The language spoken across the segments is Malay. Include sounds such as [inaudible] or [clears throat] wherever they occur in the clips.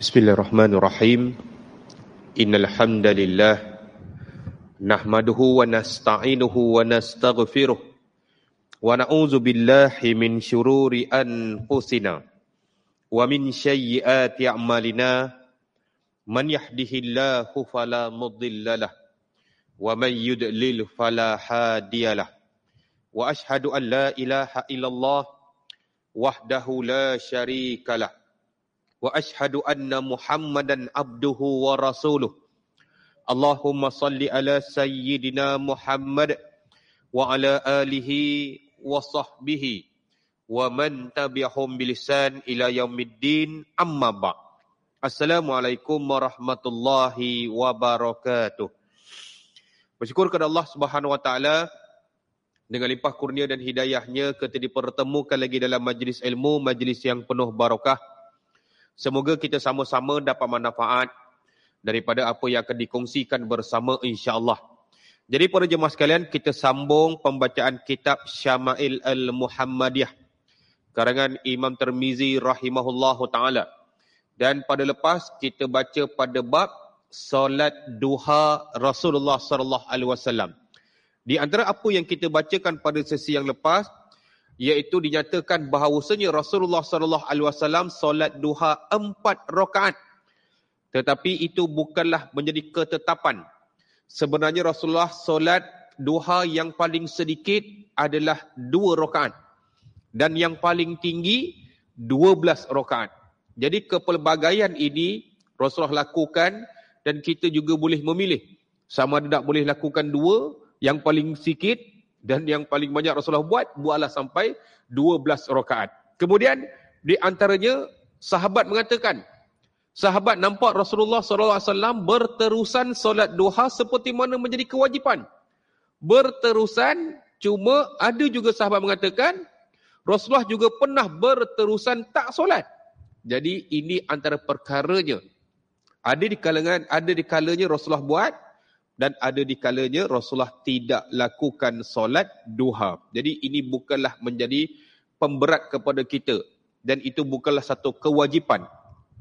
Bismillahirrahmanirrahim. Innal hamdalillah nahmaduhu wa nasta'inuhu wa nastaghfiruh wa na'udzu billahi min shururi anfusina wa min sayyiati a'malina. Man yahdihillahu fala mudhillalah wa man yudlil fala hadiyalah wa ashhadu an la ilaha illallah wahdahu la sharikalah واشهد ان محمدا عبده ورسوله اللهم صل على سيدنا محمد وعلى اله وصحبه ومن تبعهم بلسان الى يوم الدين اما بعد السلام عليكم ورحمه الله وبركاته bersyukur kepada Allah Subhanahu wa taala dengan limpah kurnia dan hidayahnya kita dipertemukan lagi dalam majlis ilmu majlis yang penuh barakah Semoga kita sama-sama dapat manfaat daripada apa yang akan dikongsikan bersama insya-Allah. Jadi para jemaah sekalian, kita sambung pembacaan kitab Syama'il Al-Muhammadiyah karangan Imam Tirmizi rahimahullahu taala. Dan pada lepas kita baca pada bab solat duha Rasulullah sallallahu alaihi wasallam. Di antara apa yang kita bacakan pada sesi yang lepas, iaitu dinyatakan bahawasanya Rasulullah sallallahu alaihi wasallam solat duha empat rakaat. Tetapi itu bukanlah menjadi ketetapan. Sebenarnya Rasulullah solat duha yang paling sedikit adalah dua rakaat. Dan yang paling tinggi dua belas rakaat. Jadi kepelbagaian ini Rasulullah lakukan dan kita juga boleh memilih. Sama ada tak boleh lakukan dua, yang paling sikit dan yang paling banyak Rasulullah buat, buatlah sampai 12 rakaat. Kemudian di antaranya sahabat mengatakan, sahabat nampak Rasulullah SAW berterusan solat duha seperti mana menjadi kewajipan. Berterusan, cuma ada juga sahabat mengatakan, Rasulullah juga pernah berterusan tak solat. Jadi ini antara perkaranya. Ada di kalangan, ada di kalanya Rasulullah buat, dan ada di kalanya Rasulullah tidak lakukan solat duha. Jadi ini bukanlah menjadi pemberat kepada kita dan itu bukanlah satu kewajipan.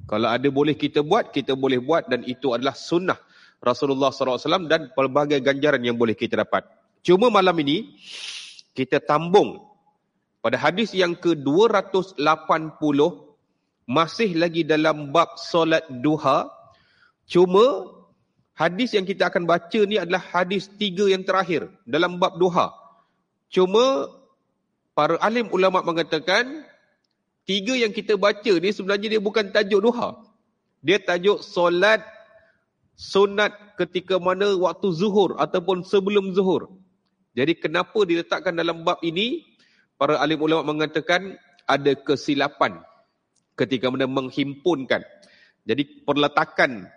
Kalau ada boleh kita buat, kita boleh buat dan itu adalah sunnah Rasulullah SAW dan pelbagai ganjaran yang boleh kita dapat. Cuma malam ini kita tambung pada hadis yang ke-280 masih lagi dalam bab solat duha. Cuma Hadis yang kita akan baca ni adalah hadis tiga yang terakhir dalam bab duha. Cuma para alim ulama mengatakan tiga yang kita baca ni sebenarnya dia bukan tajuk duha. Dia tajuk solat sunat ketika mana waktu zuhur ataupun sebelum zuhur. Jadi kenapa diletakkan dalam bab ini? Para alim ulama mengatakan ada kesilapan ketika mana menghimpunkan. Jadi perletakan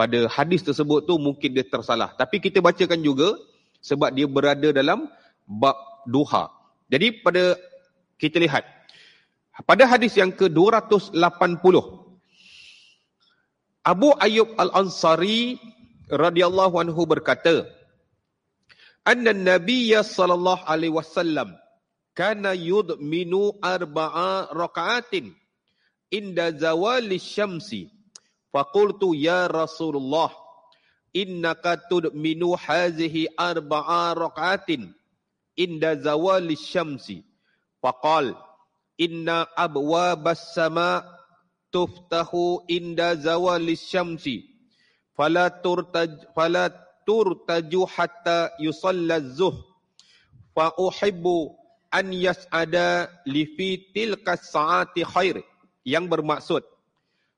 pada hadis tersebut tu mungkin dia tersalah. Tapi kita bacakan juga sebab dia berada dalam bab duha. Jadi pada kita lihat pada hadis yang ke-280 Abu Ayyub Al-Ansari radhiyallahu anhu berkata Anna Nabiy sallallahu alaihi wasallam kana yudminu arba'a raka'atin inda zawali syamsi Faqultu ya Rasulullah innaka tudminu hazihi arba'a raq'atin inda zawali syamsi. Faqal inna abwabas sama tuftahu inda zawali syamsi. Fala turtaj fala turtaju hatta yusalla zuh. Fa uhibbu an yas'ada li fi tilka sa'ati khair. Yang bermaksud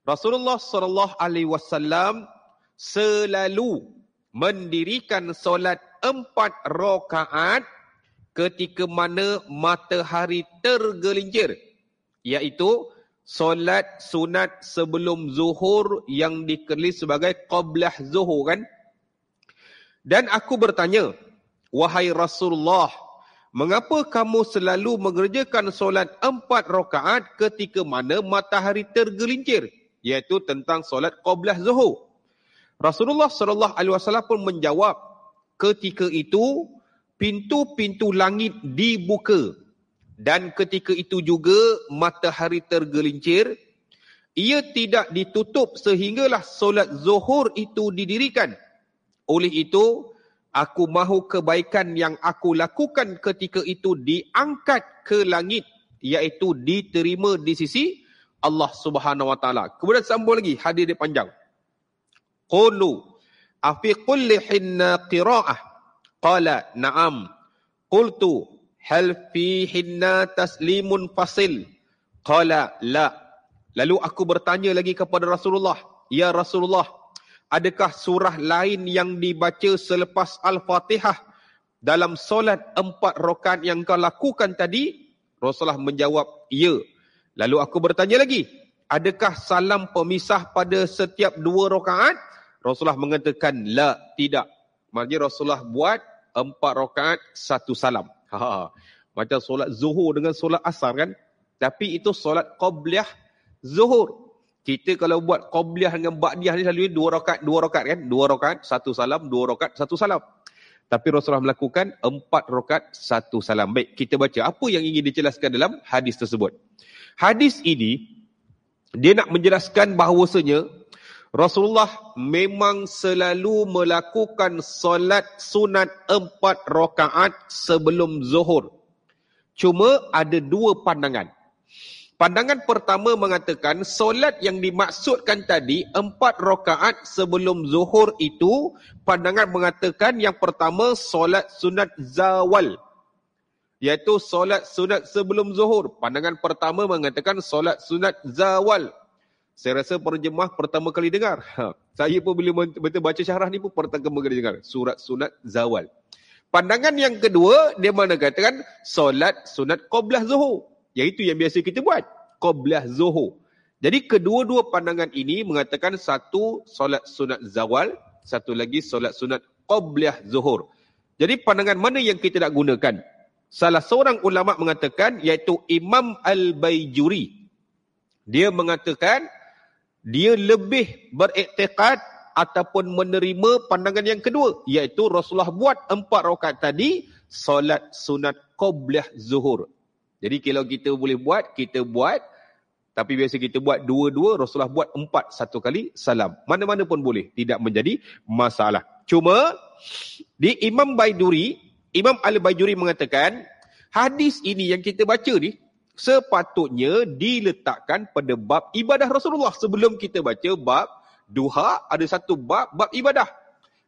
Rasulullah sallallahu alaihi wasallam selalu mendirikan solat empat rakaat ketika mana matahari tergelincir iaitu solat sunat sebelum zuhur yang dikelis sebagai qablah zuhur kan? Dan aku bertanya wahai Rasulullah mengapa kamu selalu mengerjakan solat empat rakaat ketika mana matahari tergelincir iaitu tentang solat qablah zuhur. Rasulullah sallallahu alaihi wasallam pun menjawab ketika itu pintu-pintu langit dibuka dan ketika itu juga matahari tergelincir ia tidak ditutup sehinggalah solat zuhur itu didirikan. Oleh itu, aku mahu kebaikan yang aku lakukan ketika itu diangkat ke langit iaitu diterima di sisi Allah Subhanahu wa taala. Kemudian sambung lagi hadis dia panjang. Qulu afi kulli hinna qiraah. Qala na'am. Qultu hal fi hinna taslimun fasil. Qala la. Lalu aku bertanya lagi kepada Rasulullah, "Ya Rasulullah, adakah surah lain yang dibaca selepas Al-Fatihah dalam solat empat rakaat yang kau lakukan tadi?" Rasulullah menjawab, "Ya." Lalu aku bertanya lagi, "Adakah salam pemisah pada setiap dua rakaat?" Rasulullah mengatakan, "La, tidak." Maksudnya Rasulullah buat empat rakaat satu salam. Ha, macam solat zuhur dengan solat asar kan? Tapi itu solat qabliyah zuhur. Kita kalau buat qobliyah dengan ba'diyah ni selalu dua rakaat, dua rakaat kan? Dua rakaat, satu salam, dua rakaat, satu salam. Tapi Rasulullah melakukan empat rakaat, satu salam. Baik, kita baca apa yang ingin dijelaskan dalam hadis tersebut. Hadis ini, dia nak menjelaskan bahawasanya Rasulullah memang selalu melakukan solat sunat empat rakaat sebelum zuhur. Cuma ada dua pandangan. Pandangan pertama mengatakan solat yang dimaksudkan tadi empat rakaat sebelum zuhur itu pandangan mengatakan yang pertama solat sunat zawal iaitu solat sunat sebelum zuhur. Pandangan pertama mengatakan solat sunat zawal. Saya rasa perjemah pertama kali dengar. Ha. Saya pun bila betul baca syarah ni pun pertama kali dengar. Surat sunat zawal. Pandangan yang kedua, dia mengatakan solat sunat qoblah zuhur. Yang itu yang biasa kita buat. Qoblah zuhur. Jadi kedua-dua pandangan ini mengatakan satu solat sunat zawal, satu lagi solat sunat qoblah zuhur. Jadi pandangan mana yang kita nak gunakan? Salah seorang ulama mengatakan iaitu Imam Al-Baijuri. Dia mengatakan dia lebih beriktikad ataupun menerima pandangan yang kedua iaitu Rasulullah buat empat rakaat tadi solat sunat qoblah zuhur. Jadi kalau kita boleh buat, kita buat. Tapi biasa kita buat dua-dua, Rasulullah buat empat satu kali salam. Mana-mana pun boleh. Tidak menjadi masalah. Cuma, di Imam Baiduri, Imam Al-Baiduri mengatakan, hadis ini yang kita baca ni, sepatutnya diletakkan pada bab ibadah Rasulullah. Sebelum kita baca bab duha, ada satu bab, bab ibadah.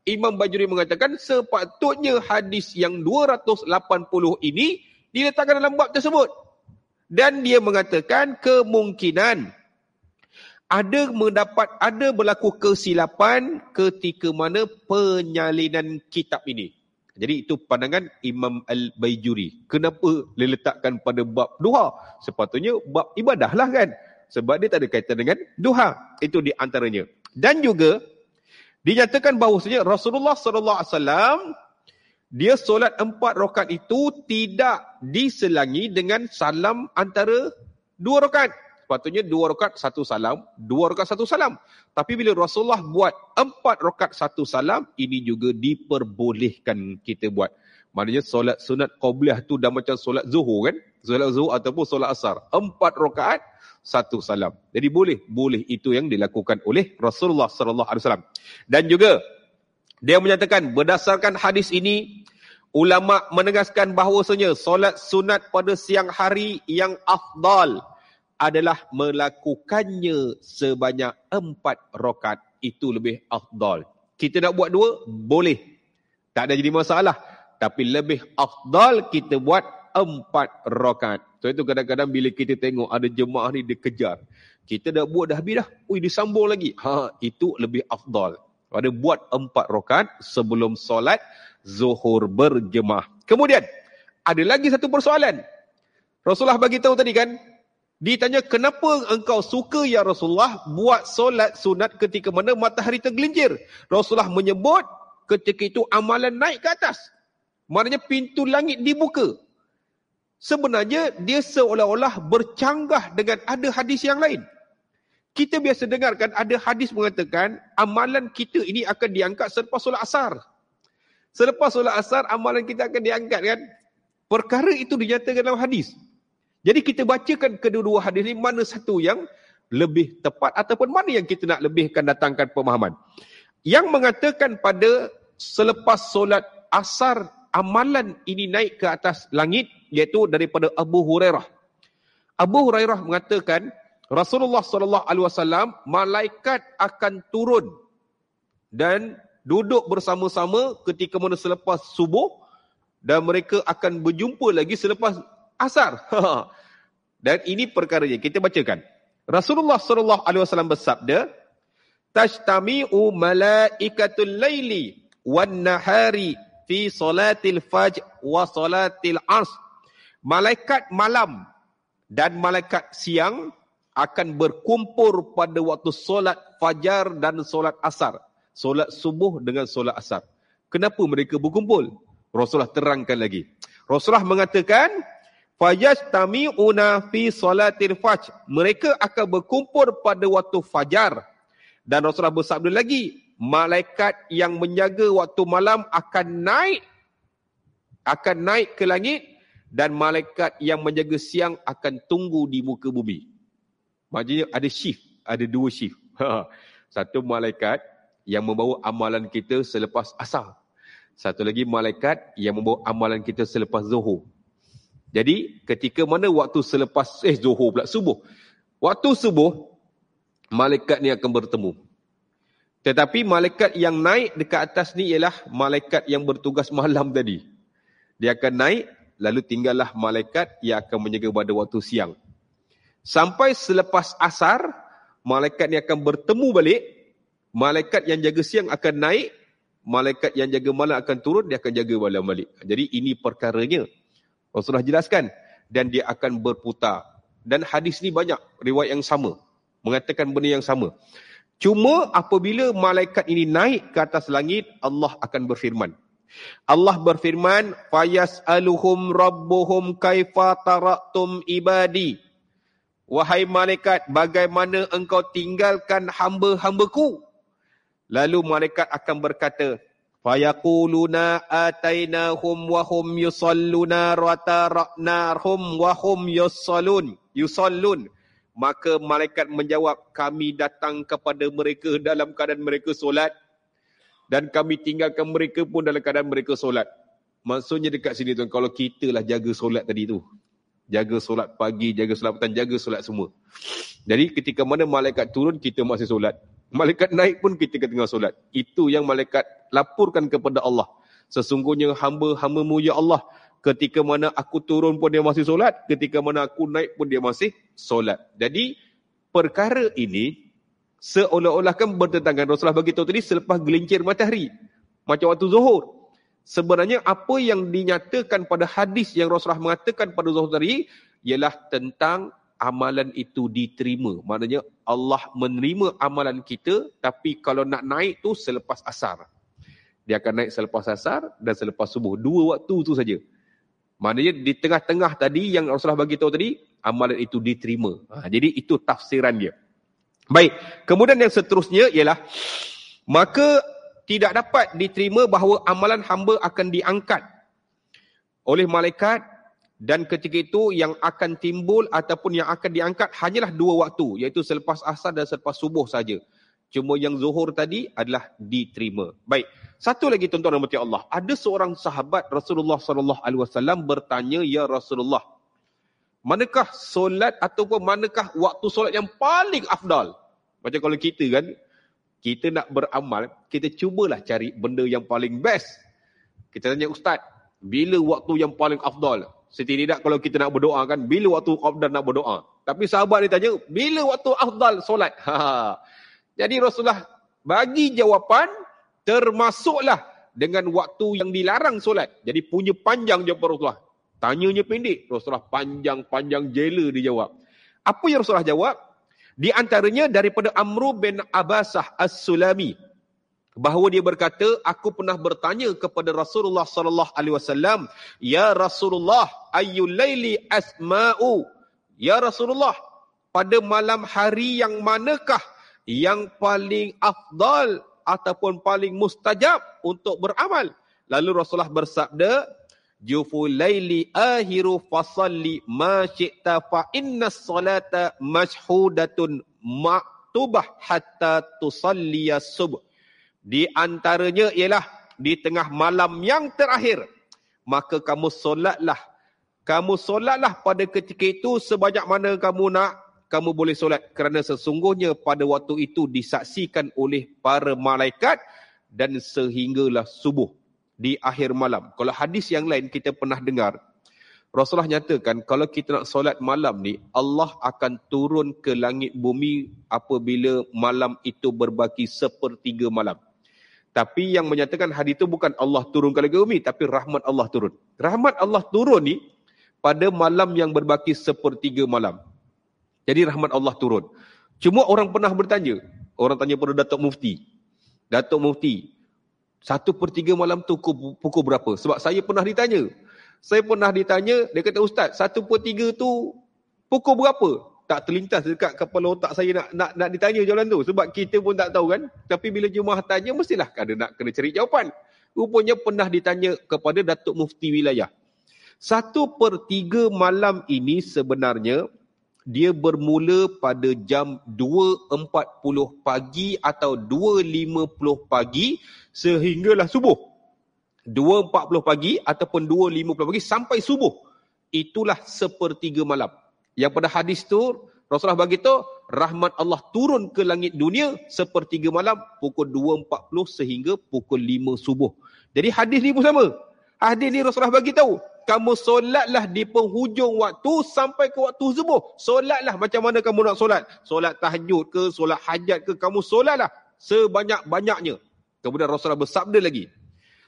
Imam Bajuri mengatakan sepatutnya hadis yang 280 ini diletakkan dalam bab tersebut. Dan dia mengatakan kemungkinan ada mendapat ada berlaku kesilapan ketika mana penyalinan kitab ini. Jadi itu pandangan Imam Al-Baijuri. Kenapa diletakkan pada bab duha? Sepatutnya bab ibadah lah kan. Sebab dia tak ada kaitan dengan duha. Itu di antaranya. Dan juga dinyatakan bahawasanya Rasulullah sallallahu alaihi wasallam dia solat empat rokat itu tidak diselangi dengan salam antara dua rokat. Sepatutnya dua rokat satu salam, dua rokat satu salam. Tapi bila Rasulullah buat empat rokat satu salam, ini juga diperbolehkan kita buat. Maknanya solat sunat qobliyah tu dah macam solat zuhur kan? Solat zuhur ataupun solat asar. Empat rokat satu salam. Jadi boleh, boleh itu yang dilakukan oleh Rasulullah sallallahu alaihi wasallam. Dan juga dia menyatakan berdasarkan hadis ini, ulama menegaskan bahawasanya solat sunat pada siang hari yang afdal adalah melakukannya sebanyak empat rokat. Itu lebih afdal. Kita nak buat dua? Boleh. Tak ada jadi masalah. Tapi lebih afdal kita buat empat rokat. So itu kadang-kadang bila kita tengok ada jemaah ni dia kejar. Kita dah buat dah habis dah. Ui disambung lagi. Ha, itu lebih afdal pada buat empat rokat sebelum solat zuhur berjemaah. Kemudian, ada lagi satu persoalan. Rasulullah bagi tahu tadi kan, ditanya kenapa engkau suka ya Rasulullah buat solat sunat ketika mana matahari tergelincir. Rasulullah menyebut ketika itu amalan naik ke atas. Maknanya pintu langit dibuka. Sebenarnya dia seolah-olah bercanggah dengan ada hadis yang lain. Kita biasa dengarkan ada hadis mengatakan amalan kita ini akan diangkat selepas solat asar. Selepas solat asar amalan kita akan diangkat kan? Perkara itu dinyatakan dalam hadis. Jadi kita bacakan kedua-dua hadis ini mana satu yang lebih tepat ataupun mana yang kita nak lebihkan datangkan pemahaman. Yang mengatakan pada selepas solat asar amalan ini naik ke atas langit iaitu daripada Abu Hurairah. Abu Hurairah mengatakan Rasulullah sallallahu alaihi wasallam malaikat akan turun dan duduk bersama-sama ketika mana selepas subuh dan mereka akan berjumpa lagi selepas asar. [laughs] dan ini perkaranya kita bacakan. Rasulullah sallallahu alaihi wasallam bersabda, "Tajtami'u malaikatul laili wan nahari fi salatil fajr wa salatil ars." Malaikat malam dan malaikat siang akan berkumpul pada waktu solat fajar dan solat asar. Solat subuh dengan solat asar. Kenapa mereka berkumpul? Rasulullah terangkan lagi. Rasulullah mengatakan, Fajastami'una fi salatil fajr. Mereka akan berkumpul pada waktu fajar. Dan Rasulullah bersabda lagi, malaikat yang menjaga waktu malam akan naik akan naik ke langit dan malaikat yang menjaga siang akan tunggu di muka bumi. Maksudnya ada shift, ada dua shift. Satu malaikat yang membawa amalan kita selepas asar. Satu lagi malaikat yang membawa amalan kita selepas zuhur. Jadi ketika mana waktu selepas, eh zuhur pula, subuh. Waktu subuh, malaikat ni akan bertemu. Tetapi malaikat yang naik dekat atas ni ialah malaikat yang bertugas malam tadi. Dia akan naik, lalu tinggallah malaikat yang akan menjaga pada waktu siang. Sampai selepas asar, malaikat ni akan bertemu balik. Malaikat yang jaga siang akan naik. Malaikat yang jaga malam akan turun, dia akan jaga malam balik. Jadi ini perkaranya. Rasulullah jelaskan. Dan dia akan berputar. Dan hadis ni banyak riwayat yang sama. Mengatakan benda yang sama. Cuma apabila malaikat ini naik ke atas langit, Allah akan berfirman. Allah berfirman, "Fayas'aluhum rabbuhum kaifa taraktum ibadi?" Wahai malaikat, bagaimana engkau tinggalkan hamba-hambaku? Lalu malaikat akan berkata, Fayaquluna atainahum wa hum yusalluna rataraknahum wa hum yusallun. Yusallun. Maka malaikat menjawab, kami datang kepada mereka dalam keadaan mereka solat. Dan kami tinggalkan mereka pun dalam keadaan mereka solat. Maksudnya dekat sini tuan, kalau kita lah jaga solat tadi tu jaga solat pagi, jaga solat petang, jaga solat semua. Jadi ketika mana malaikat turun, kita masih solat. Malaikat naik pun kita tengah solat. Itu yang malaikat laporkan kepada Allah. Sesungguhnya hamba-hambamu ya Allah, ketika mana aku turun pun dia masih solat, ketika mana aku naik pun dia masih solat. Jadi perkara ini seolah-olah kan bertentangan Rasulullah bagi tahu tadi selepas gelincir matahari. Macam waktu zuhur sebenarnya apa yang dinyatakan pada hadis yang Rasulullah mengatakan pada Zuhur tadi ialah tentang amalan itu diterima. Maknanya Allah menerima amalan kita tapi kalau nak naik tu selepas asar. Dia akan naik selepas asar dan selepas subuh. Dua waktu tu saja. Maknanya di tengah-tengah tadi yang Rasulullah bagi tahu tadi, amalan itu diterima. Ha, jadi itu tafsiran dia. Baik, kemudian yang seterusnya ialah maka tidak dapat diterima bahawa amalan hamba akan diangkat oleh malaikat dan ketika itu yang akan timbul ataupun yang akan diangkat hanyalah dua waktu iaitu selepas asar dan selepas subuh saja. Cuma yang zuhur tadi adalah diterima. Baik. Satu lagi tuan-tuan dan Allah. Ada seorang sahabat Rasulullah sallallahu alaihi wasallam bertanya ya Rasulullah. Manakah solat ataupun manakah waktu solat yang paling afdal? Macam kalau kita kan kita nak beramal, kita cubalah cari benda yang paling best. Kita tanya ustaz, bila waktu yang paling afdal? Setidak kalau kita nak berdoa kan, bila waktu afdal nak berdoa? Tapi sahabat ni tanya, bila waktu afdal solat? [laughs] Ha. Jadi Rasulullah bagi jawapan termasuklah dengan waktu yang dilarang solat. Jadi punya panjang jawapan Rasulullah. Tanyanya pendek, Rasulullah panjang-panjang jela dia jawab. Apa yang Rasulullah jawab? Di antaranya daripada Amru bin Abbasah As-Sulami. Bahawa dia berkata aku pernah bertanya kepada Rasulullah sallallahu alaihi wasallam ya Rasulullah ayyul laili asma'u ya Rasulullah pada malam hari yang manakah yang paling afdal ataupun paling mustajab untuk beramal? Lalu Rasulullah bersabda jufu laili ahiru fasalli ma syi'ta fa inna salata mashhudatun maktubah hatta tusalliya subuh. Di antaranya ialah di tengah malam yang terakhir. Maka kamu solatlah. Kamu solatlah pada ketika itu sebanyak mana kamu nak, kamu boleh solat. Kerana sesungguhnya pada waktu itu disaksikan oleh para malaikat dan sehinggalah subuh di akhir malam. Kalau hadis yang lain kita pernah dengar, Rasulullah nyatakan kalau kita nak solat malam ni, Allah akan turun ke langit bumi apabila malam itu berbaki sepertiga malam. Tapi yang menyatakan hadis itu bukan Allah turun ke langit bumi, tapi rahmat Allah turun. Rahmat Allah turun ni pada malam yang berbaki sepertiga malam. Jadi rahmat Allah turun. Cuma orang pernah bertanya, orang tanya pada Datuk Mufti. Datuk Mufti, satu per tiga malam tu pukul, pukul berapa? Sebab saya pernah ditanya, saya pernah ditanya, dia kata, Ustaz, satu per tiga tu pukul berapa? Tak terlintas dekat kepala otak saya nak nak, nak ditanya jawapan tu. Sebab kita pun tak tahu kan. Tapi bila jemaah tanya, mestilah ada nak kena cari jawapan. Rupanya pernah ditanya kepada Datuk Mufti Wilayah. Satu per tiga malam ini sebenarnya, dia bermula pada jam 2.40 pagi atau 2.50 pagi sehinggalah subuh. 2.40 pagi ataupun 2.50 pagi sampai subuh. Itulah sepertiga malam. Yang pada hadis tu Rasulullah bagi tu rahmat Allah turun ke langit dunia sepertiga malam pukul 2.40 sehingga pukul 5 subuh. Jadi hadis ni pun sama. Hadis ni Rasulullah bagi tahu, kamu solatlah di penghujung waktu sampai ke waktu subuh. Solatlah macam mana kamu nak solat. Solat tahajud ke, solat hajat ke, kamu solatlah sebanyak-banyaknya. Kemudian Rasulullah bersabda lagi,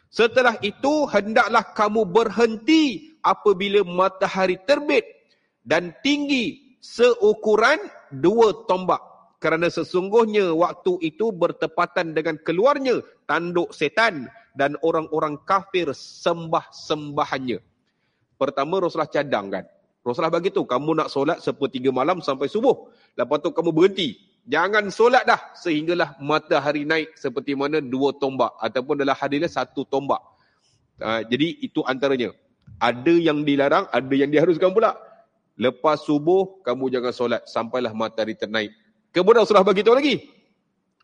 Setelah itu hendaklah kamu berhenti apabila matahari terbit dan tinggi seukuran dua tombak. Kerana sesungguhnya waktu itu bertepatan dengan keluarnya tanduk setan dan orang-orang kafir sembah-sembahannya. Pertama Rasulullah cadangkan. Rasulullah bagi tu kamu nak solat sepertiga malam sampai subuh. Lepas tu kamu berhenti. Jangan solat dah sehinggalah matahari naik seperti mana dua tombak ataupun dalam hadisnya satu tombak. Uh, jadi itu antaranya. Ada yang dilarang, ada yang diharuskan pula. Lepas subuh kamu jangan solat sampailah matahari ternaik. Kemudian Rasulullah bagi tahu lagi.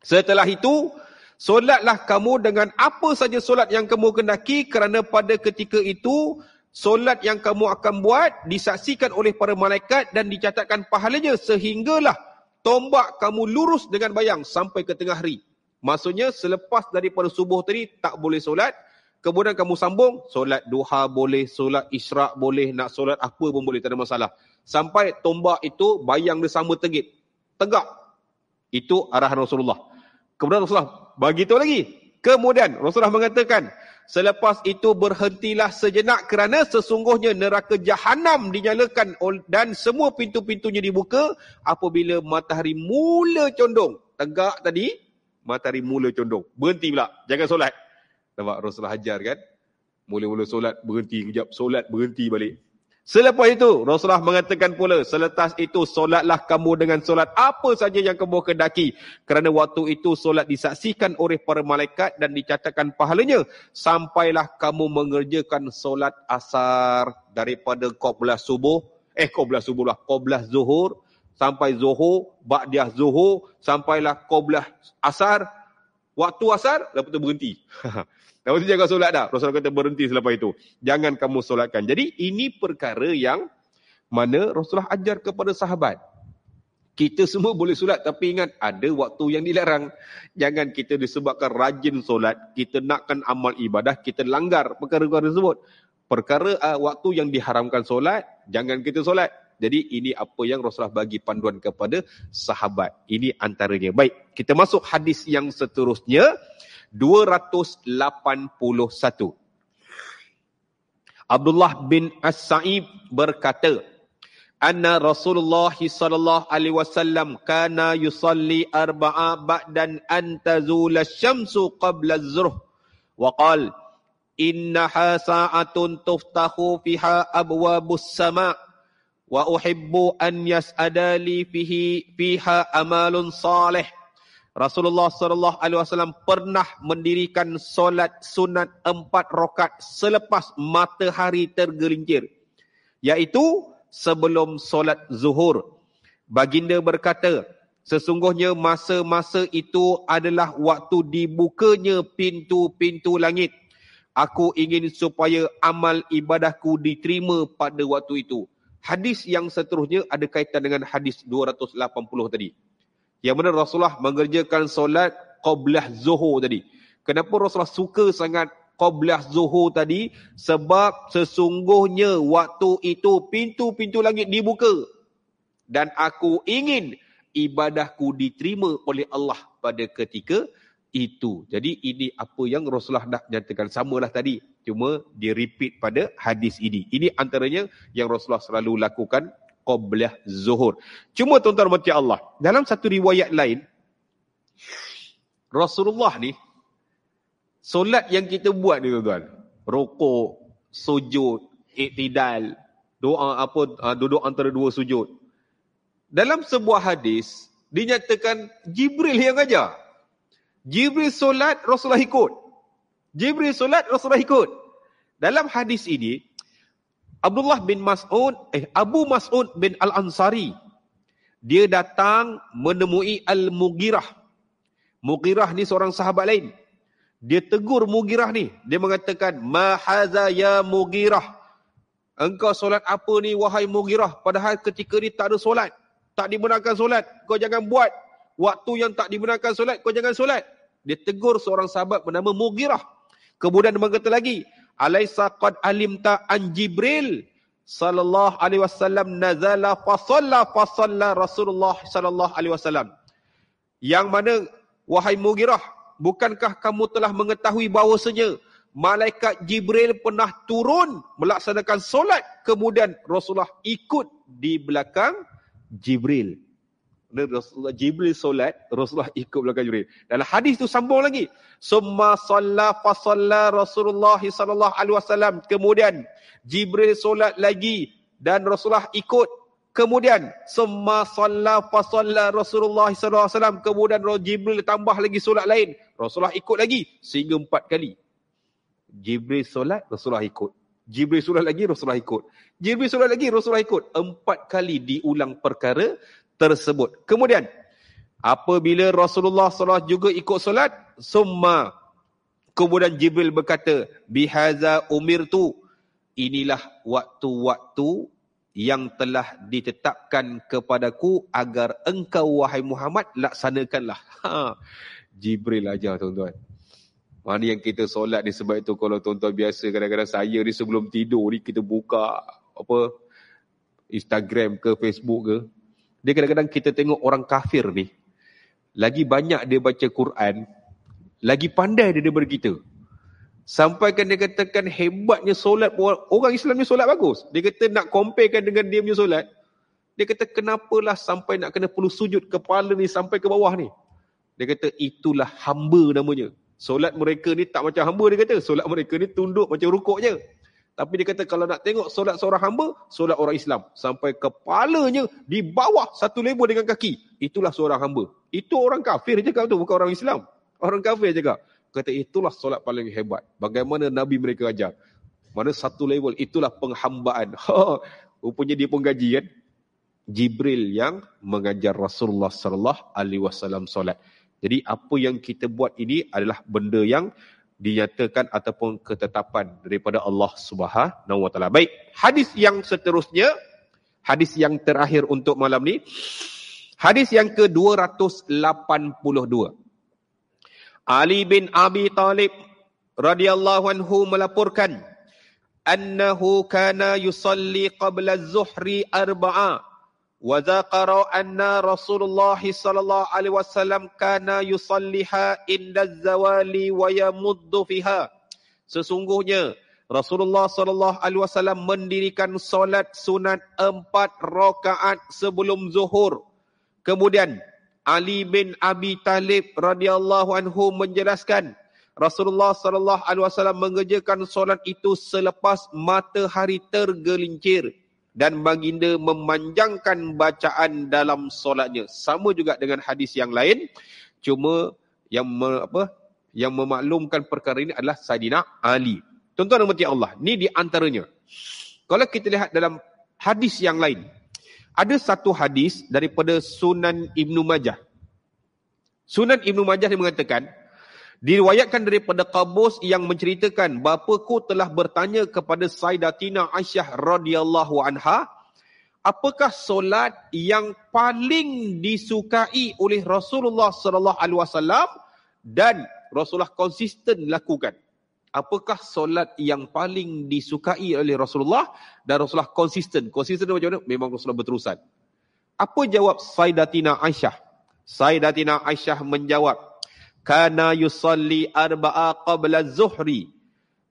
Setelah itu solatlah kamu dengan apa saja solat yang kamu kendaki kerana pada ketika itu solat yang kamu akan buat disaksikan oleh para malaikat dan dicatatkan pahalanya sehinggalah tombak kamu lurus dengan bayang sampai ke tengah hari. Maksudnya selepas daripada subuh tadi tak boleh solat. Kemudian kamu sambung, solat duha boleh, solat isyak boleh, nak solat apa pun boleh, tak ada masalah. Sampai tombak itu bayang dia sama tegit. Tegak. Itu arahan Rasulullah. Kemudian Rasulullah bagi tahu lagi. Kemudian Rasulullah mengatakan, Selepas itu berhentilah sejenak kerana sesungguhnya neraka jahanam dinyalakan dan semua pintu-pintunya dibuka apabila matahari mula condong. Tegak tadi, matahari mula condong. Berhenti pula. Jangan solat. Nampak Rasulullah hajar kan? Mula-mula solat, berhenti. Kejap solat, berhenti balik. Selepas itu, Rasulullah mengatakan pula, selepas itu solatlah kamu dengan solat apa saja yang kamu kedaki. Kerana waktu itu solat disaksikan oleh para malaikat dan dicatatkan pahalanya. Sampailah kamu mengerjakan solat asar daripada qoblah subuh. Eh, qoblah subuh lah. Qoblah zuhur. Sampai zuhur, ba'diah zuhur. Sampailah qoblah asar. Waktu asar, lepas itu berhenti. [laughs] Lepas itu jangan solat dah. Rasulullah kata berhenti selepas itu. Jangan kamu solatkan. Jadi ini perkara yang mana Rasulullah ajar kepada sahabat. Kita semua boleh solat tapi ingat ada waktu yang dilarang. Jangan kita disebabkan rajin solat, kita nakkan amal ibadah, kita langgar perkara-perkara tersebut. Perkara uh, waktu yang diharamkan solat, jangan kita solat. Jadi ini apa yang Rasulullah bagi panduan kepada sahabat. Ini antaranya. Baik, kita masuk hadis yang seterusnya. 281. Abdullah bin As-Sa'ib berkata, Anna Rasulullah sallallahu alaihi wasallam kana yusalli arba'a ba'dan an tazula syamsu qabla az-zuhr wa qala innaha sa'atun tuftahu fiha abwabus sama' wa uhibbu an yas'adali fihi fiha amalun salih Rasulullah sallallahu alaihi wasallam pernah mendirikan solat sunat empat rakaat selepas matahari tergelincir iaitu sebelum solat zuhur baginda berkata Sesungguhnya masa-masa itu adalah waktu dibukanya pintu-pintu langit. Aku ingin supaya amal ibadahku diterima pada waktu itu. Hadis yang seterusnya ada kaitan dengan hadis 280 tadi. Yang mana Rasulullah mengerjakan solat qoblah zuhur tadi. Kenapa Rasulullah suka sangat qoblah zuhur tadi? Sebab sesungguhnya waktu itu pintu-pintu langit dibuka. Dan aku ingin ibadahku diterima oleh Allah pada ketika itu. Jadi ini apa yang Rasulullah dah nyatakan samalah tadi. Cuma dia repeat pada hadis ini. Ini antaranya yang Rasulullah selalu lakukan qoblah zuhur. Cuma tuan-tuan mati Allah. Dalam satu riwayat lain, Rasulullah ni, solat yang kita buat ni tuan-tuan. Rokok, sujud, iktidal, doa apa, ah, duduk antara dua sujud. Dalam sebuah hadis, dinyatakan Jibril yang ajar. Jibril solat, Rasulullah ikut. Jibril solat, Rasulullah ikut. Dalam hadis ini, Abdullah bin Mas'ud, eh Abu Mas'ud bin Al-Ansari, dia datang menemui Al-Mughirah. Mughirah ni seorang sahabat lain. Dia tegur Mughirah ni. Dia mengatakan, Ma haza ya Mughirah. Engkau solat apa ni wahai Mughirah? Padahal ketika ni tak ada solat tak dibenarkan solat, kau jangan buat. Waktu yang tak dibenarkan solat, kau jangan solat. Dia tegur seorang sahabat bernama Mughirah. Kemudian dia berkata lagi, Alaysa qad alimta an Jibril sallallahu alaihi wasallam nazala fa salla fa salla Rasulullah sallallahu alaihi wasallam. Yang mana wahai Mughirah, bukankah kamu telah mengetahui bahawasanya malaikat Jibril pernah turun melaksanakan solat kemudian Rasulullah ikut di belakang Jibril. Rasulullah Jibril solat, Rasulullah [laughs] ikut belakang Jibril. Dalam hadis tu sambung lagi. Summa salla fa salla Rasulullah sallallahu alaihi wasallam. Kemudian Jibril solat lagi dan Rasulullah ikut. Kemudian summa salla fa salla Rasulullah sallallahu alaihi wasallam. Kemudian Jibril tambah lagi solat lain. Rasulullah ikut lagi sehingga empat kali. Jibril solat, Rasulullah ikut. Jibril solat lagi, Rasulullah ikut. Jibril solat lagi, Rasulullah ikut. Empat kali diulang perkara tersebut. Kemudian, apabila Rasulullah SAW juga ikut solat, summa. Kemudian Jibril berkata, bihaza umir tu. Inilah waktu-waktu yang telah ditetapkan kepadaku agar engkau wahai Muhammad laksanakanlah. Ha. Jibril aja tuan-tuan. Mana yang kita solat ni sebab itu kalau tuan-tuan biasa kadang-kadang saya ni sebelum tidur ni kita buka apa Instagram ke Facebook ke. Dia kadang-kadang kita tengok orang kafir ni. Lagi banyak dia baca Quran lagi pandai dia daripada kita. Sampai kan dia katakan hebatnya solat orang Islam ni solat bagus. Dia kata nak comparekan dengan dia punya solat. Dia kata kenapalah sampai nak kena perlu sujud kepala ni sampai ke bawah ni? Dia kata itulah hamba namanya solat mereka ni tak macam hamba dia kata solat mereka ni tunduk macam rukuknya tapi dia kata kalau nak tengok solat seorang hamba, solat orang Islam. Sampai kepalanya di bawah satu level dengan kaki. Itulah seorang hamba. Itu orang kafir cakap tu, bukan orang Islam. Orang kafir cakap. Kata itulah solat paling hebat. Bagaimana Nabi mereka ajar. Mana satu level, itulah penghambaan. [laughs] Rupanya dia pun gaji kan. Jibril yang mengajar Rasulullah sallallahu alaihi wasallam solat. Jadi apa yang kita buat ini adalah benda yang dinyatakan ataupun ketetapan daripada Allah Subhanahu wa taala. Baik, hadis yang seterusnya, hadis yang terakhir untuk malam ni, hadis yang ke-282. Ali bin Abi Talib radhiyallahu anhu melaporkan annahu kana yusalli qabla az-zuhri arba'a Wa أن anna Rasulullah sallallahu alaihi wasallam kana yusalliha inda zawali wa yamuddu fiha. Sesungguhnya Rasulullah sallallahu alaihi wasallam mendirikan solat sunat empat rakaat sebelum zuhur. Kemudian Ali bin Abi Talib radhiyallahu anhu menjelaskan Rasulullah sallallahu alaihi wasallam mengerjakan solat itu selepas matahari tergelincir dan baginda memanjangkan bacaan dalam solatnya. Sama juga dengan hadis yang lain. Cuma yang me, apa yang memaklumkan perkara ini adalah Saidina Ali. Tuan-tuan dan Allah ni di antaranya. Kalau kita lihat dalam hadis yang lain Ada satu hadis daripada Sunan Ibnu Majah. Sunan Ibnu Majah yang mengatakan, diriwayatkan daripada Qabus yang menceritakan bapaku telah bertanya kepada Sayyidatina Aisyah radhiyallahu anha, apakah solat yang paling disukai oleh Rasulullah sallallahu alaihi wasallam dan Rasulullah konsisten lakukan? Apakah solat yang paling disukai oleh Rasulullah dan Rasulullah konsisten? Konsisten macam mana? Memang Rasulullah berterusan. Apa jawab Sayyidatina Aisyah? Sayyidatina Aisyah menjawab, "Kana yusalli arba'a qabla zuhri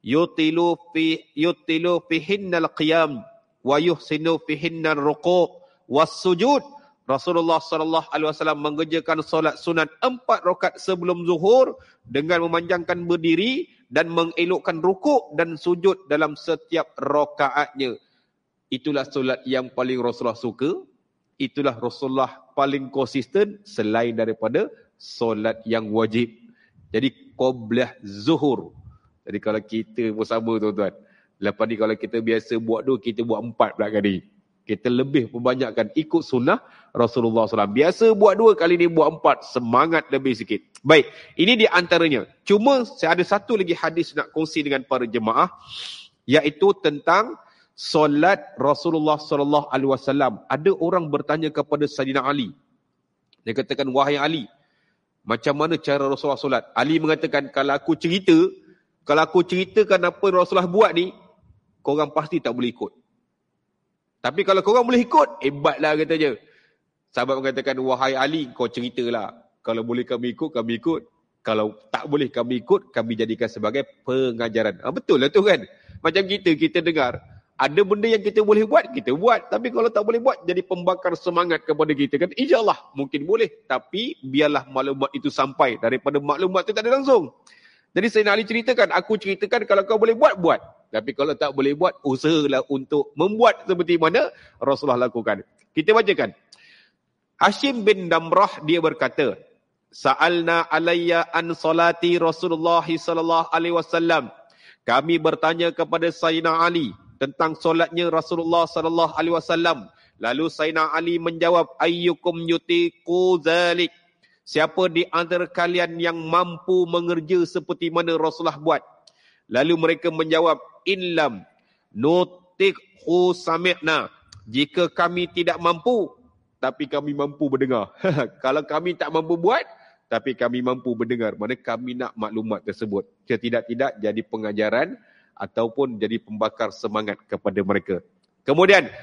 yutilu fi yutilu fihinna al-qiyam wa yuhsinu fihinna ar-ruku' was-sujud." Rasulullah sallallahu alaihi wasallam mengerjakan solat sunat empat rakaat sebelum zuhur dengan memanjangkan berdiri dan mengelokkan rukuk dan sujud dalam setiap rakaatnya. Itulah solat yang paling Rasulullah suka. Itulah Rasulullah paling konsisten selain daripada solat yang wajib. Jadi qoblah zuhur. Jadi kalau kita bersama tuan-tuan. Lepas ni kalau kita biasa buat dua, kita buat empat pula kali. Kita lebih perbanyakkan ikut sunnah Rasulullah SAW. Biasa buat dua, kali ni buat empat. Semangat lebih sikit. Baik, ini di antaranya. Cuma saya ada satu lagi hadis nak kongsi dengan para jemaah. Iaitu tentang solat Rasulullah SAW. Ada orang bertanya kepada Sayyidina Ali. Dia katakan, wahai Ali. Macam mana cara Rasulullah solat? Ali mengatakan, kalau aku cerita, kalau aku ceritakan apa Rasulullah buat ni, korang pasti tak boleh ikut. Tapi kalau korang boleh ikut, hebatlah katanya. Sahabat mengatakan, wahai Ali, kau ceritalah. Kalau boleh kami ikut, kami ikut. Kalau tak boleh kami ikut, kami jadikan sebagai pengajaran. Ha, betul lah tu kan? Macam kita, kita dengar. Ada benda yang kita boleh buat, kita buat. Tapi kalau tak boleh buat, jadi pembakar semangat kepada kita. Kan? InsyaAllah, mungkin boleh. Tapi biarlah maklumat itu sampai. Daripada maklumat itu tak ada langsung. Jadi saya nak ceritakan, aku ceritakan kalau kau boleh buat, buat. Tapi kalau tak boleh buat, usahalah untuk membuat seperti mana Rasulullah lakukan. Kita bacakan. Hashim bin Damrah dia berkata, Sa'alna alayya an salati Rasulullah sallallahu alaihi wasallam. Kami bertanya kepada Sayyidina Ali tentang solatnya Rasulullah sallallahu alaihi wasallam. Lalu Sayyidina Ali menjawab, ayyukum yutiqu zalik. Siapa di antara kalian yang mampu mengerja seperti mana Rasulullah buat? Lalu mereka menjawab, illam nutikhu sami'na. Jika kami tidak mampu, tapi kami mampu mendengar. [laughs] Kalau kami tak mampu buat, tapi kami mampu mendengar. Mana kami nak maklumat tersebut. Tidak-tidak jadi pengajaran ataupun jadi pembakar semangat kepada mereka. Kemudian,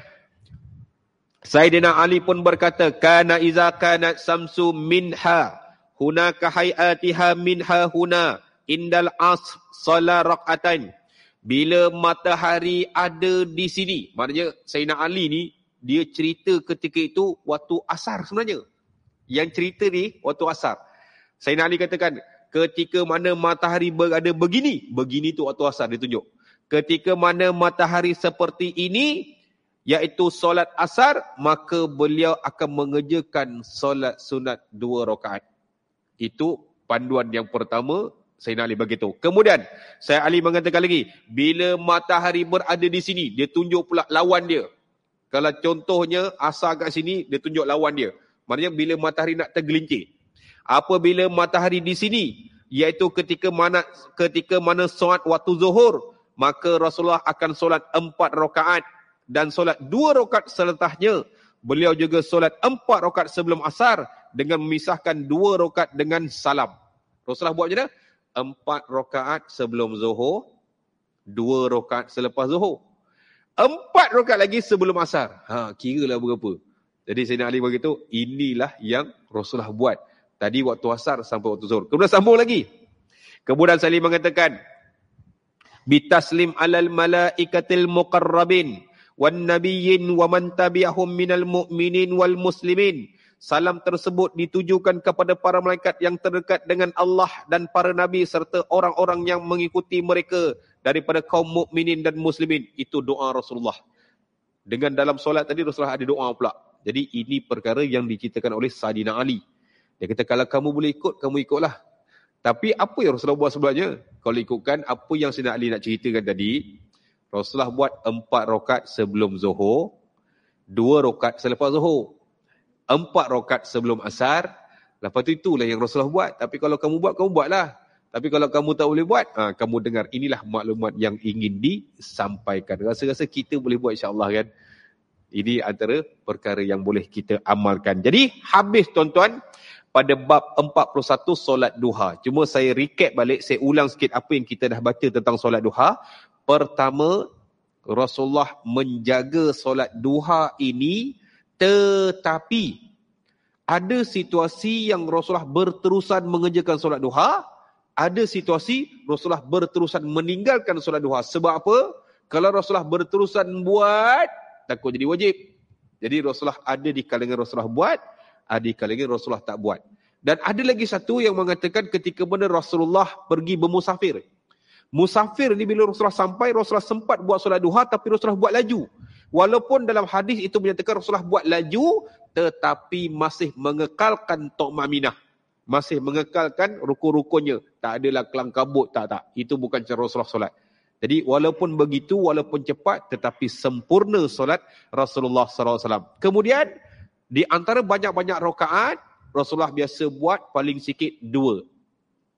Sayyidina Ali pun berkata, Kana iza kanat samsu minha, hunaka hayatiha minha huna, indal as salat rak'atain. Bila matahari ada di sini. Maknanya Sayyidina Ali ni, dia cerita ketika itu waktu asar sebenarnya. Yang cerita ni waktu asar. Sayyidina Ali katakan, ketika mana matahari berada begini, begini tu waktu asar dia tunjuk. Ketika mana matahari seperti ini, iaitu solat asar, maka beliau akan mengerjakan solat sunat dua rakaat. Itu panduan yang pertama Sayyidina Ali begitu. Kemudian, saya Ali mengatakan lagi, bila matahari berada di sini, dia tunjuk pula lawan dia. Kalau contohnya asar kat sini, dia tunjuk lawan dia. Maksudnya bila matahari nak tergelincir. Apabila matahari di sini, iaitu ketika mana ketika mana solat waktu zuhur, maka Rasulullah akan solat empat rakaat dan solat dua rakaat seletahnya. Beliau juga solat empat rakaat sebelum asar dengan memisahkan dua rakaat dengan salam. Rasulullah buat macam mana? empat rakaat sebelum zuhur, dua rakaat selepas zuhur. Empat rakaat lagi sebelum asar. Ha, kira lah berapa. Jadi Sayyidina Ali beritahu, inilah yang Rasulullah buat. Tadi waktu asar sampai waktu zuhur. Kemudian sambung lagi. Kemudian Salim mengatakan, Bitaslim alal malaikatil muqarrabin wan nabiyyin wa man tabi'ahum minal mu'minin wal muslimin. Salam tersebut ditujukan kepada para malaikat yang terdekat dengan Allah dan para nabi serta orang-orang yang mengikuti mereka daripada kaum mukminin dan muslimin. Itu doa Rasulullah. Dengan dalam solat tadi Rasulullah ada doa pula. Jadi ini perkara yang diceritakan oleh Saidina Ali dia kata kalau kamu boleh ikut kamu ikutlah tapi apa yang Rasulullah buat sebenarnya kalau ikutkan apa yang Saidina Ali nak ceritakan tadi Rasulullah buat empat rakaat sebelum zuhur dua rokat selepas zuhur. Empat rokat sebelum asar. Lepas tu itulah yang Rasulullah buat. Tapi kalau kamu buat, kamu buatlah. Tapi kalau kamu tak boleh buat, ha, kamu dengar inilah maklumat yang ingin disampaikan. Rasa-rasa kita boleh buat insyaAllah kan. Ini antara perkara yang boleh kita amalkan. Jadi habis tuan-tuan pada bab 41 solat duha. Cuma saya recap balik, saya ulang sikit apa yang kita dah baca tentang solat duha. Pertama, Rasulullah menjaga solat duha ini tetapi ada situasi yang Rasulullah berterusan mengerjakan solat duha, ada situasi Rasulullah berterusan meninggalkan solat duha. Sebab apa? Kalau Rasulullah berterusan buat, takut jadi wajib. Jadi Rasulullah ada di kalangan Rasulullah buat, ada di kalangan Rasulullah tak buat. Dan ada lagi satu yang mengatakan ketika mana Rasulullah pergi bermusafir. Musafir ni bila Rasulullah sampai, Rasulullah sempat buat solat duha tapi Rasulullah buat laju. Walaupun dalam hadis itu menyatakan Rasulullah buat laju, tetapi masih mengekalkan Tokmah Minah. Masih mengekalkan rukun-rukunnya. Tak adalah kelang kabut, tak, tak. Itu bukan cara Rasulullah solat. Jadi walaupun begitu, walaupun cepat, tetapi sempurna solat Rasulullah SAW. Kemudian, di antara banyak-banyak rokaat, Rasulullah biasa buat paling sikit dua.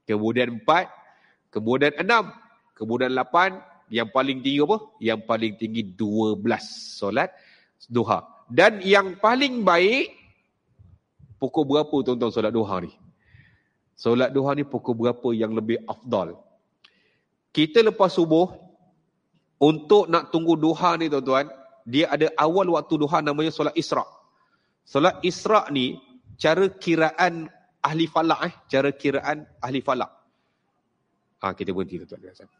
Kemudian empat, kemudian enam, kemudian lapan, yang paling tinggi apa? Yang paling tinggi dua belas solat duha. Dan yang paling baik, pukul berapa tuan-tuan solat duha ni? Solat duha ni pukul berapa yang lebih afdal? kita lepas subuh untuk nak tunggu duha ni tuan-tuan, dia ada awal waktu duha namanya solat Isra. Solat Isra ni cara kiraan ahli falak eh, cara kiraan ahli falak. Ha, kita berhenti tuan-tuan.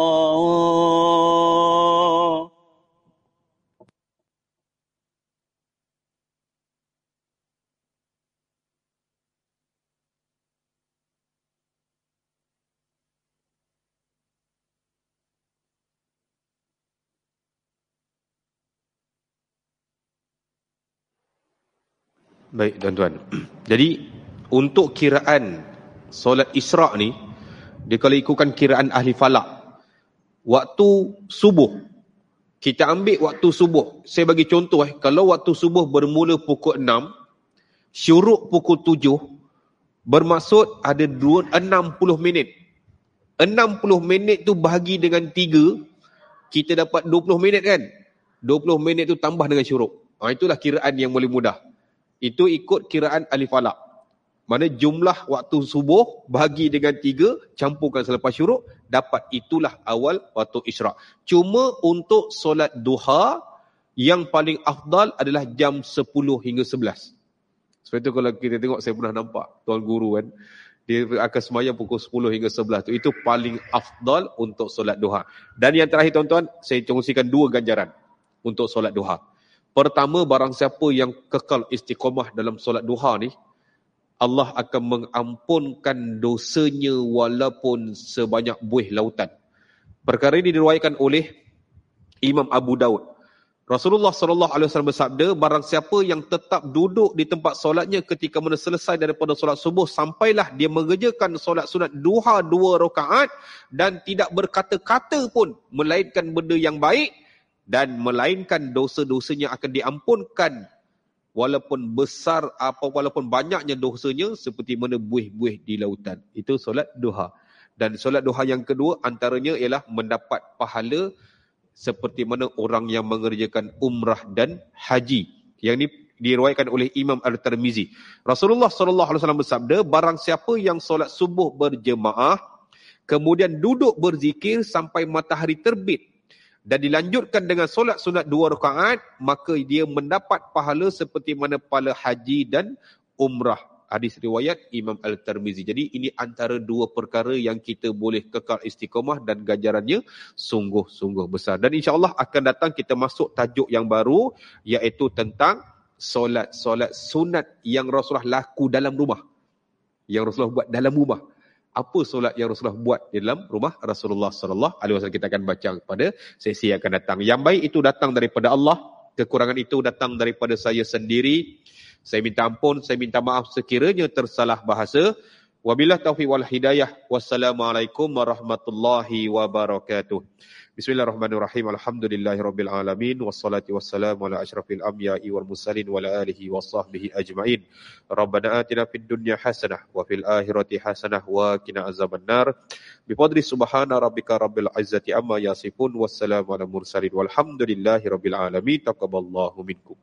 Baik tuan-tuan. [clears throat] Jadi untuk kiraan solat Isra' ni dia kalau ikutkan kiraan ahli falak waktu subuh kita ambil waktu subuh. Saya bagi contoh eh kalau waktu subuh bermula pukul 6 Syuruk pukul 7 bermaksud ada 2, 60 minit. 60 minit tu bahagi dengan 3, kita dapat 20 minit kan? 20 minit tu tambah dengan syuruk. Ha, itulah kiraan yang boleh mudah. Itu ikut kiraan alif falak. Mana jumlah waktu subuh bahagi dengan 3, campurkan selepas syuruk, dapat itulah awal waktu isyak. Cuma untuk solat duha, yang paling afdal adalah jam 10 hingga 11. Sebab itu kalau kita tengok, saya pernah nampak tuan guru kan, dia akan semayang pukul 10 hingga 11 tu. Itu paling afdal untuk solat duha. Dan yang terakhir tuan-tuan, saya kongsikan dua ganjaran untuk solat duha. Pertama, barang siapa yang kekal istiqomah dalam solat duha ni, Allah akan mengampunkan dosanya walaupun sebanyak buih lautan. Perkara ini diriwayatkan oleh Imam Abu Daud. Rasulullah sallallahu alaihi wasallam bersabda, barang siapa yang tetap duduk di tempat solatnya ketika mana selesai daripada solat subuh sampailah dia mengerjakan solat sunat duha dua rakaat dan tidak berkata-kata pun melainkan benda yang baik dan melainkan dosa-dosanya akan diampunkan walaupun besar apa walaupun banyaknya dosanya seperti mana buih-buih di lautan. Itu solat duha. Dan solat duha yang kedua antaranya ialah mendapat pahala seperti mana orang yang mengerjakan umrah dan haji. Yang ini diriwayatkan oleh Imam Al-Tirmizi. Rasulullah sallallahu alaihi wasallam bersabda, barang siapa yang solat subuh berjemaah kemudian duduk berzikir sampai matahari terbit dan dilanjutkan dengan solat sunat dua rakaat maka dia mendapat pahala seperti mana pahala haji dan umrah. Hadis riwayat Imam Al-Tirmizi jadi ini antara dua perkara yang kita boleh kekal istiqamah dan ganjarannya sungguh-sungguh besar. Dan insyaallah akan datang kita masuk tajuk yang baru iaitu tentang solat-solat sunat yang Rasulullah laku dalam rumah. Yang Rasulullah buat dalam rumah apa solat yang Rasulullah buat di dalam rumah Rasulullah sallallahu alaihi wasallam kita akan baca pada sesi yang akan datang. Yang baik itu datang daripada Allah, kekurangan itu datang daripada saya sendiri. Saya minta ampun, saya minta maaf sekiranya tersalah bahasa. Wabillah taufiq wal hidayah. Wassalamualaikum warahmatullahi wabarakatuh. Bismillahirrahmanirrahim. Alhamdulillahirabbil alamin wassalatu wassalamu ala asyrafil anbiya'i wal mursalin wa ala alihi washabbihi ajmain. Rabbana atina fid dunya hasanah wa fil akhirati hasanah wa qina azabannar. Bi fadli subhana rabbika rabbil izzati amma yasifun wassalamu ala mursalin walhamdulillahirabbil alamin. Taqabbalallahu minkum.